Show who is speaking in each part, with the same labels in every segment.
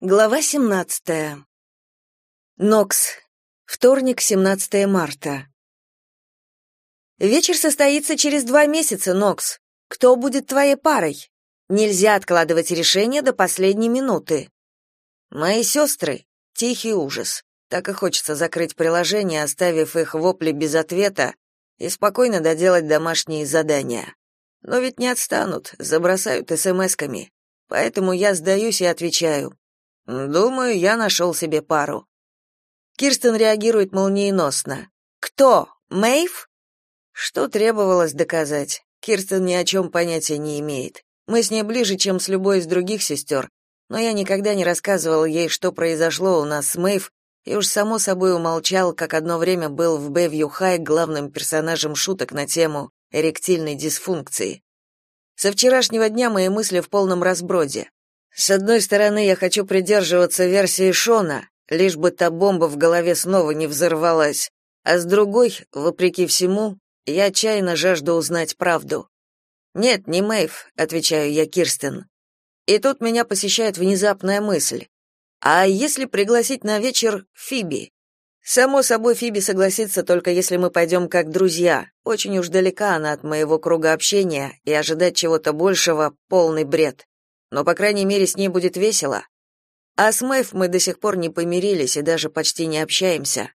Speaker 1: Глава 17. Нокс. Вторник, 17 марта. Вечер состоится через два месяца, Нокс. Кто будет твоей парой? Нельзя откладывать решение до последней минуты. Мои сестры — тихий ужас. Так и хочется закрыть приложение, оставив их вопли без ответа и спокойно доделать домашние задания. Но ведь не отстанут, забросают смс-ками. Поэтому я сдаюсь и отвечаю. Думаю, я нашел себе пару. Кирстен реагирует молниеносно. Кто? Мэйв? Что требовалось доказать? Кирстен ни о чем понятия не имеет. Мы с ней ближе, чем с любой из других сестер, но я никогда не рассказывал ей, что произошло у нас с Мэйв, и уж само собой умолчал, как одно время был в Бэвью Хай главным персонажем шуток на тему эректильной дисфункции. Со вчерашнего дня мои мысли в полном разброде. С одной стороны, я хочу придерживаться версии Шона, лишь бы та бомба в голове снова не взорвалась, а с другой, вопреки всему, я отчаянно жажду узнать правду. «Нет, не Мэйв», — отвечаю я Кирстен. И тут меня посещает внезапная мысль. А если пригласить на вечер Фиби? Само собой, Фиби согласится только если мы пойдем как друзья. Очень уж далека она от моего круга общения, и ожидать чего-то большего — полный бред но, по крайней мере, с ней будет весело. А с Мэйв мы до сих пор не помирились и даже почти не общаемся.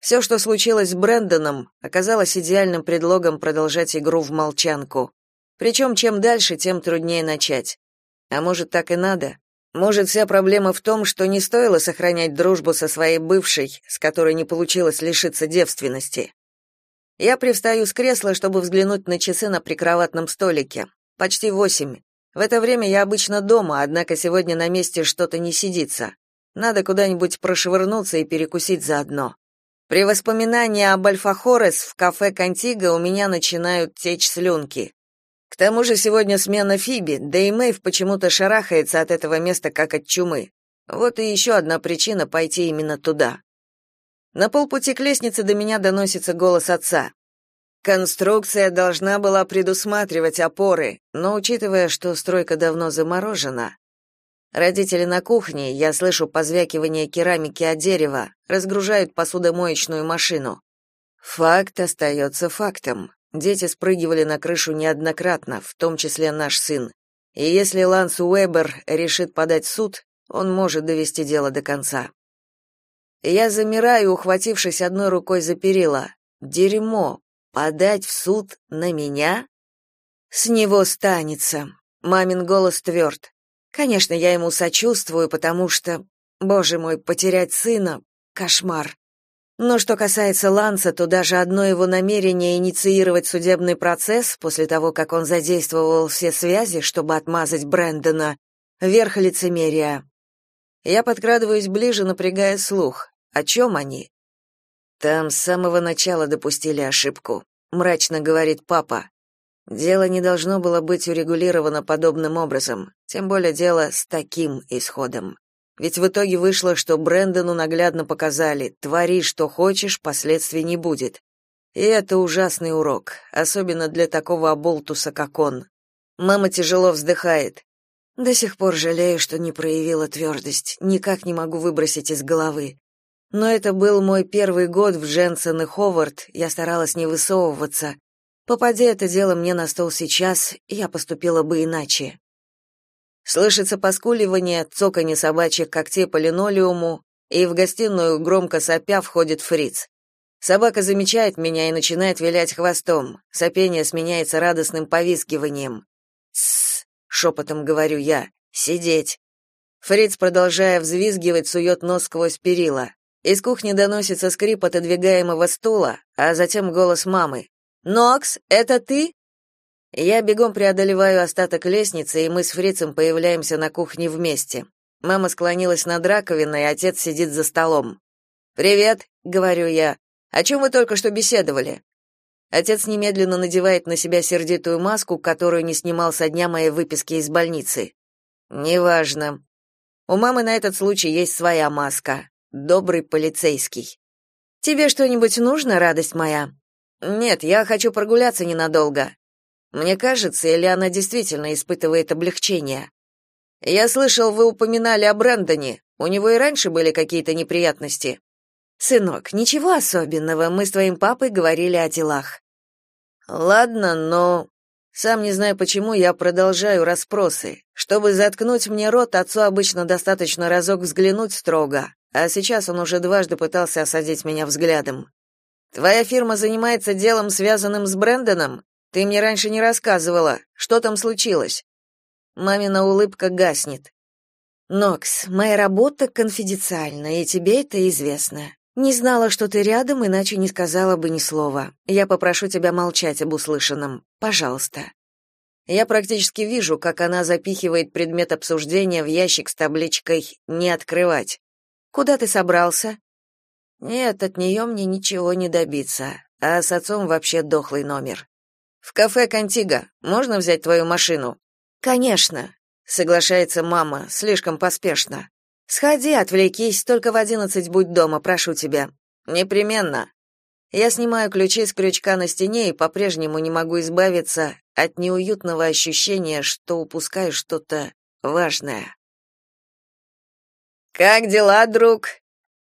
Speaker 1: Все, что случилось с Брэндоном, оказалось идеальным предлогом продолжать игру в молчанку. Причем чем дальше, тем труднее начать. А может, так и надо? Может, вся проблема в том, что не стоило сохранять дружбу со своей бывшей, с которой не получилось лишиться девственности. Я привстаю с кресла, чтобы взглянуть на часы на прикроватном столике. Почти восемь. В это время я обычно дома, однако сегодня на месте что-то не сидится. Надо куда-нибудь прошвырнуться и перекусить заодно. При воспоминании об альфахорес в кафе Кантига у меня начинают течь слюнки. К тому же сегодня смена Фиби, да и Мэйв почему-то шарахается от этого места как от чумы. Вот и еще одна причина пойти именно туда. На полпути к лестнице до меня доносится голос отца. Конструкция должна была предусматривать опоры, но учитывая, что стройка давно заморожена, родители на кухне, я слышу позвякивание керамики о дерево, разгружают посудомоечную машину. Факт остается фактом. Дети спрыгивали на крышу неоднократно, в том числе наш сын. И если Ланс Уэбер решит подать в суд, он может довести дело до конца. Я замираю, ухватившись одной рукой за перила. Дерьмо, Подать в суд на меня? С него станется. Мамин голос тверд. Конечно, я ему сочувствую, потому что, боже мой, потерять сына — кошмар. Но что касается Ланса, то даже одно его намерение инициировать судебный процесс после того, как он задействовал все связи, чтобы отмазать Брэндона, верх лицемерия. Я подкрадываюсь ближе, напрягая слух. О чем они? Там с самого начала допустили ошибку, мрачно говорит папа. Дело не должно было быть урегулировано подобным образом, тем более дело с таким исходом. Ведь в итоге вышло, что Брэндону наглядно показали: твори что хочешь, последствий не будет. И это ужасный урок, особенно для такого оболтуса, как он. Мама тяжело вздыхает. До сих пор жалею, что не проявила твердость, никак не могу выбросить из головы. Но это был мой первый год в Дженсен и Ховард, я старалась не высовываться. Попадя это дело мне на стол сейчас, я поступила бы иначе. Слышится поскуливание, цоканье собачьих когтей по линолеуму, и в гостиную громко сопя входит фриц. Собака замечает меня и начинает вилять хвостом. Сопение сменяется радостным повизгиванием. «Тссс», — шепотом говорю я, — «сидеть». Фриц, продолжая взвизгивать, сует нос сквозь перила. Из кухни доносится скрип отодвигаемого стула, а затем голос мамы. «Нокс, это ты?» Я бегом преодолеваю остаток лестницы, и мы с Фрицем появляемся на кухне вместе. Мама склонилась над раковиной, отец сидит за столом. «Привет», — говорю я. «О чем вы только что беседовали?» Отец немедленно надевает на себя сердитую маску, которую не снимал со дня моей выписки из больницы. «Неважно. У мамы на этот случай есть своя маска добрый полицейский. Тебе что-нибудь нужно, радость моя? Нет, я хочу прогуляться ненадолго. Мне кажется, или она действительно испытывает облегчение. Я слышал, вы упоминали о Брэндоне. У него и раньше были какие-то неприятности. Сынок, ничего особенного, мы с твоим папой говорили о делах. Ладно, но сам не знаю почему я продолжаю расспросы. Чтобы заткнуть мне рот, отцу обычно достаточно разок взглянуть строго, а сейчас он уже дважды пытался осадить меня взглядом. Твоя фирма занимается делом, связанным с Брэндоном? Ты мне раньше не рассказывала. Что там случилось? Мамина улыбка гаснет. Нокс, моя работа конфиденциальна, и тебе это известно. Не знала, что ты рядом, иначе не сказала бы ни слова. Я попрошу тебя молчать об услышанном. Пожалуйста. Я практически вижу, как она запихивает предмет обсуждения в ящик с табличкой «Не открывать». Куда ты собрался? Нет, от нее мне ничего не добиться, а с отцом вообще дохлый номер. В кафе Контиго. Можно взять твою машину? Конечно, соглашается мама, слишком поспешно. Сходи, отвлекись, только в одиннадцать будь дома, прошу тебя. Непременно. Я снимаю ключи с крючка на стене и по-прежнему не могу избавиться от неуютного ощущения, что упускаю что-то важное. Как дела, друг?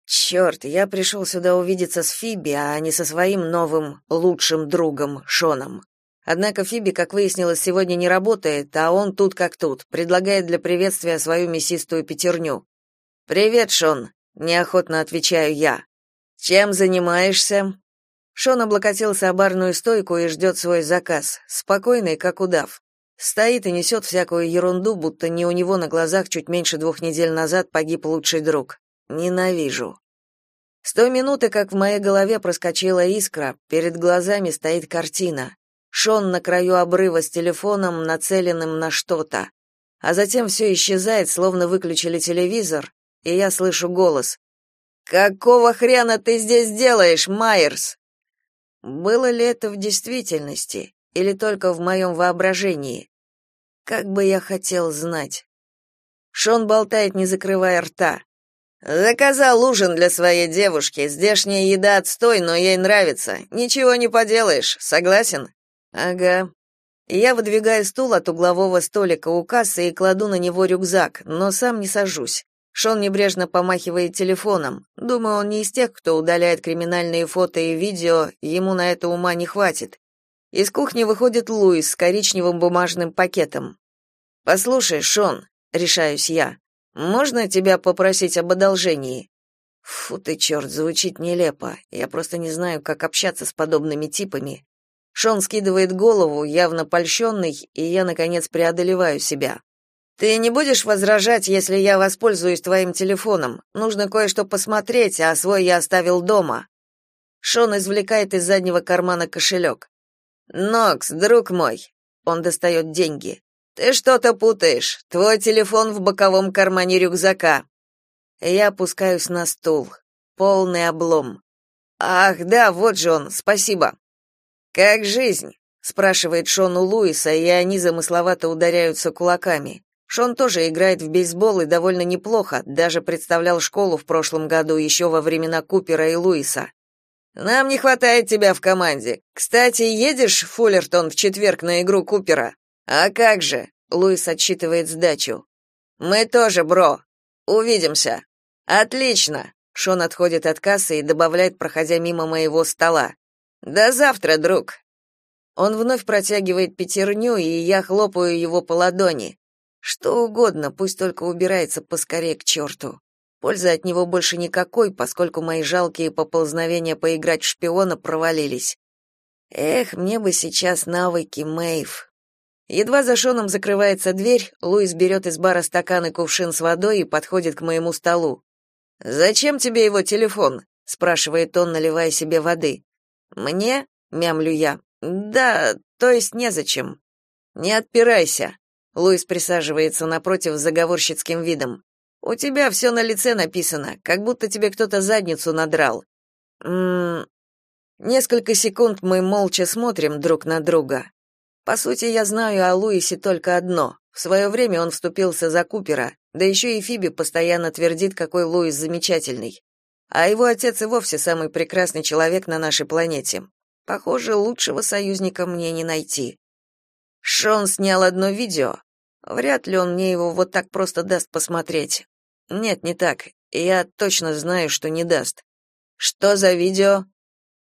Speaker 1: Черт, я пришел сюда увидеться с Фиби, а не со своим новым лучшим другом Шоном. Однако Фиби, как выяснилось, сегодня не работает, а он тут как тут, предлагает для приветствия свою мясистую пятерню. Привет, Шон, неохотно отвечаю я. Чем занимаешься? Шон облокотился о барную стойку и ждет свой заказ, спокойный, как удав. Стоит и несет всякую ерунду, будто не у него на глазах чуть меньше двух недель назад погиб лучший друг. Ненавижу. С той минуты, как в моей голове проскочила искра, перед глазами стоит картина. Шон на краю обрыва с телефоном, нацеленным на что-то. А затем все исчезает, словно выключили телевизор, и я слышу голос. «Какого хрена ты здесь делаешь, Майерс?» Было ли это в действительности или только в моем воображении? Как бы я хотел знать. Шон болтает, не закрывая рта. Заказал ужин для своей девушки. Здешняя еда отстой, но ей нравится. Ничего не поделаешь. Согласен? Ага. Я выдвигаю стул от углового столика у кассы и кладу на него рюкзак, но сам не сажусь. Шон небрежно помахивает телефоном. Думаю, он не из тех, кто удаляет криминальные фото и видео, ему на это ума не хватит. Из кухни выходит Луис с коричневым бумажным пакетом. «Послушай, Шон», — решаюсь я, — «можно тебя попросить об одолжении?» Фу ты, черт, звучит нелепо. Я просто не знаю, как общаться с подобными типами. Шон скидывает голову, явно польщенный, и я, наконец, преодолеваю себя. Ты не будешь возражать, если я воспользуюсь твоим телефоном? Нужно кое-что посмотреть, а свой я оставил дома. Шон извлекает из заднего кармана кошелек. Нокс, друг мой. Он достает деньги. Ты что-то путаешь. Твой телефон в боковом кармане рюкзака. Я опускаюсь на стул. Полный облом. Ах, да, вот же он. Спасибо. Как жизнь? спрашивает Шон у Луиса, и они замысловато ударяются кулаками. Шон тоже играет в бейсбол и довольно неплохо, даже представлял школу в прошлом году еще во времена Купера и Луиса. Нам не хватает тебя в команде. Кстати, едешь в Фуллертон в четверг на игру Купера? А как же? Луис отсчитывает сдачу. Мы тоже, бро. Увидимся. Отлично. Шон отходит от кассы и добавляет, проходя мимо моего стола. До завтра, друг. Он вновь протягивает пятерню, и я хлопаю его по ладони. Что угодно, пусть только убирается поскорее к черту. Пользы от него больше никакой, поскольку мои жалкие поползновения поиграть в шпиона провалились. Эх, мне бы сейчас навыки Мэйв. Едва за Шоном закрывается дверь, Луис берет из бара стакан и кувшин с водой и подходит к моему столу. «Зачем тебе его телефон?» — спрашивает он, наливая себе воды. «Мне?» — мямлю я. «Да, то есть незачем». «Не отпирайся», Луис присаживается напротив с заговорщицким видом. У тебя все на лице написано, как будто тебе кто-то задницу надрал. М Несколько секунд мы молча смотрим друг на друга. По сути, я знаю о Луисе только одно. В свое время он вступился за Купера, да еще и Фиби постоянно твердит, какой Луис замечательный. А его отец и вовсе самый прекрасный человек на нашей планете. Похоже, лучшего союзника мне не найти. Шон снял одно видео, Вряд ли он мне его вот так просто даст посмотреть. Нет, не так. Я точно знаю, что не даст. Что за видео?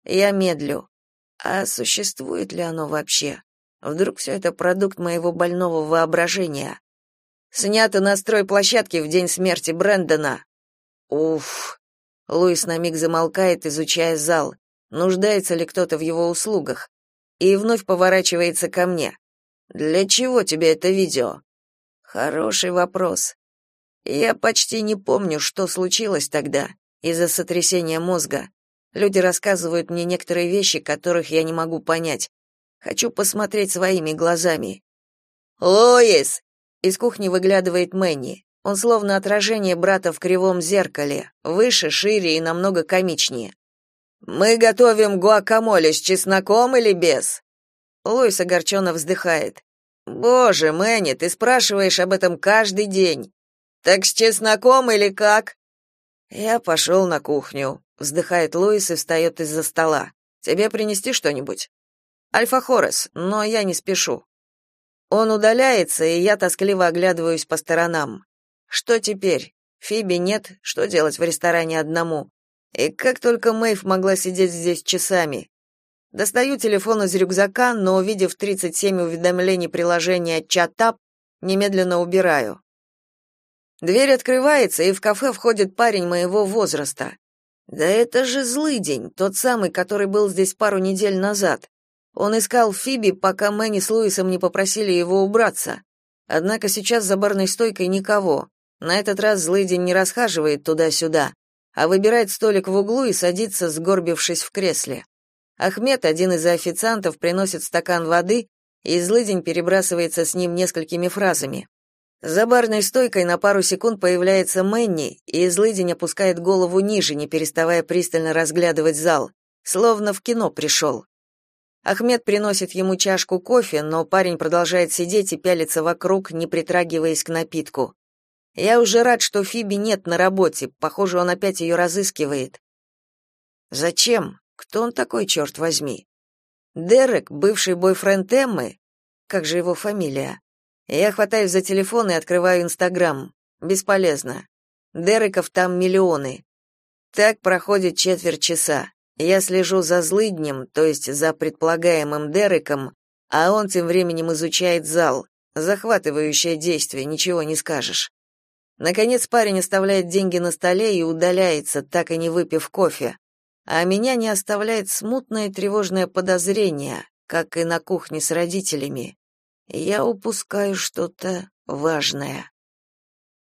Speaker 1: Я медлю. А существует ли оно вообще? Вдруг все это продукт моего больного воображения? Снято на стройплощадке в день смерти Брэндона. Уф. Луис на миг замолкает, изучая зал. Нуждается ли кто-то в его услугах? И вновь поворачивается ко мне. Для чего тебе это видео? Хороший вопрос. Я почти не помню, что случилось тогда из-за сотрясения мозга. Люди рассказывают мне некоторые вещи, которых я не могу понять. Хочу посмотреть своими глазами. Лоис! Из кухни выглядывает Мэнни. Он словно отражение брата в кривом зеркале, выше, шире и намного комичнее. Мы готовим гуакамоле с чесноком или без? Лоис огорченно вздыхает. Боже, Мэнни, ты спрашиваешь об этом каждый день. Так с чесноком или как? Я пошел на кухню, вздыхает Луис и встает из-за стола. Тебе принести что-нибудь? Альфа Хорес, но я не спешу. Он удаляется, и я тоскливо оглядываюсь по сторонам. Что теперь? Фиби нет, что делать в ресторане одному? И как только Мэйв могла сидеть здесь часами? Достаю телефон из рюкзака, но увидев 37 уведомлений приложения ChatUp, немедленно убираю. Дверь открывается, и в кафе входит парень моего возраста. Да это же злый день, тот самый, который был здесь пару недель назад. Он искал Фиби, пока Мэнни с Луисом не попросили его убраться. Однако сейчас за барной стойкой никого. На этот раз злый день не расхаживает туда-сюда, а выбирает столик в углу и садится, сгорбившись в кресле. Ахмед, один из официантов, приносит стакан воды, и злыдень перебрасывается с ним несколькими фразами. За барной стойкой на пару секунд появляется Мэнни, и злыдень опускает голову ниже, не переставая пристально разглядывать зал, словно в кино пришел. Ахмед приносит ему чашку кофе, но парень продолжает сидеть и пялиться вокруг, не притрагиваясь к напитку. Я уже рад, что Фиби нет на работе, похоже, он опять ее разыскивает. Зачем? Кто он такой, черт возьми? Дерек, бывший бойфренд Эммы? Как же его фамилия? Я хватаюсь за телефон и открываю Инстаграм. Бесполезно. Дереков там миллионы. Так проходит четверть часа. Я слежу за злыднем, то есть за предполагаемым Дереком, а он тем временем изучает зал. Захватывающее действие, ничего не скажешь. Наконец парень оставляет деньги на столе и удаляется, так и не выпив кофе. А меня не оставляет смутное тревожное подозрение, как и на кухне с родителями я упускаю что-то важное.